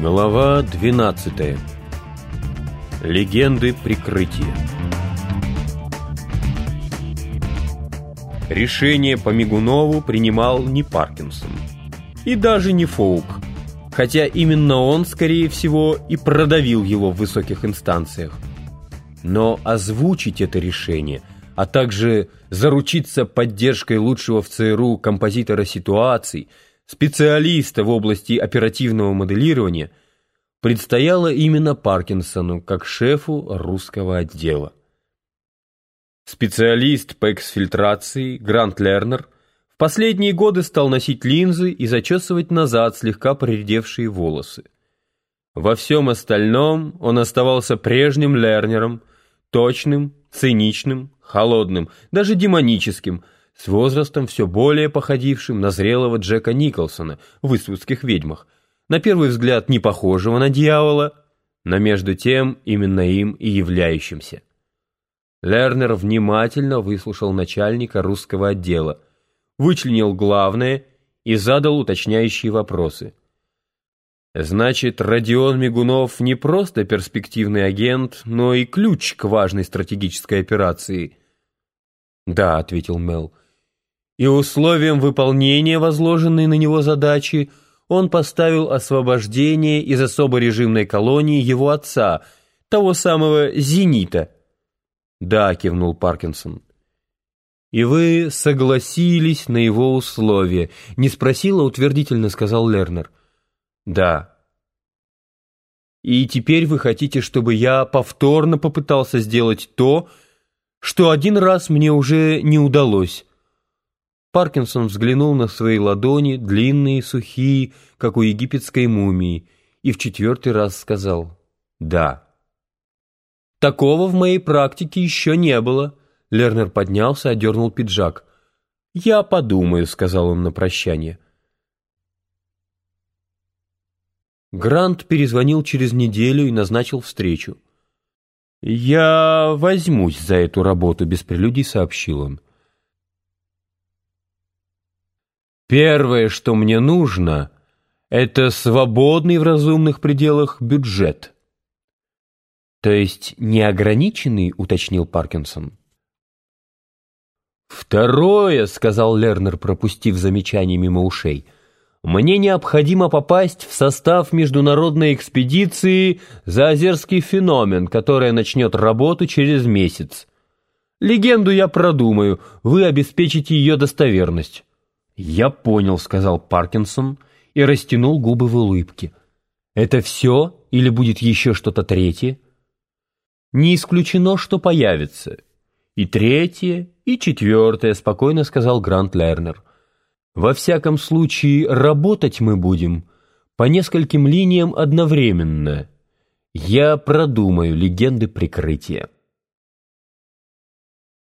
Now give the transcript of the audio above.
Глава 12. Легенды прикрытия. Решение по Мигунову принимал не Паркинсон. И даже не Фоук. Хотя именно он, скорее всего, и продавил его в высоких инстанциях. Но озвучить это решение, а также заручиться поддержкой лучшего в ЦРУ композитора ситуаций – специалиста в области оперативного моделирования, предстояло именно Паркинсону как шефу русского отдела. Специалист по эксфильтрации Грант Лернер в последние годы стал носить линзы и зачесывать назад слегка проредевшие волосы. Во всем остальном он оставался прежним Лернером, точным, циничным, холодным, даже демоническим – с возрастом все более походившим на зрелого Джека Николсона в «Иствудских ведьмах», на первый взгляд не похожего на дьявола, но между тем именно им и являющимся. Лернер внимательно выслушал начальника русского отдела, вычленил главное и задал уточняющие вопросы. Значит, Родион Мигунов не просто перспективный агент, но и ключ к важной стратегической операции. «Да», — ответил Мел, и условием выполнения возложенной на него задачи он поставил освобождение из особо режимной колонии его отца, того самого «Зенита». «Да», — кивнул Паркинсон. «И вы согласились на его условия?» — не спросила, утвердительно сказал Лернер. «Да». «И теперь вы хотите, чтобы я повторно попытался сделать то, что один раз мне уже не удалось?» Паркинсон взглянул на свои ладони, длинные, сухие, как у египетской мумии, и в четвертый раз сказал «Да». «Такого в моей практике еще не было». Лернер поднялся, одернул пиджак. «Я подумаю», — сказал он на прощание. Грант перезвонил через неделю и назначил встречу. «Я возьмусь за эту работу», — без прелюдий сообщил он. Первое, что мне нужно, это свободный в разумных пределах бюджет. То есть неограниченный, уточнил Паркинсон. Второе, сказал Лернер, пропустив замечание мимо ушей, мне необходимо попасть в состав международной экспедиции «Заозерский феномен», которая начнет работу через месяц. Легенду я продумаю, вы обеспечите ее достоверность. «Я понял», — сказал Паркинсон и растянул губы в улыбке. «Это все или будет еще что-то третье?» «Не исключено, что появится. И третье, и четвертое», — спокойно сказал Грант Лернер. «Во всяком случае, работать мы будем по нескольким линиям одновременно. Я продумаю легенды прикрытия».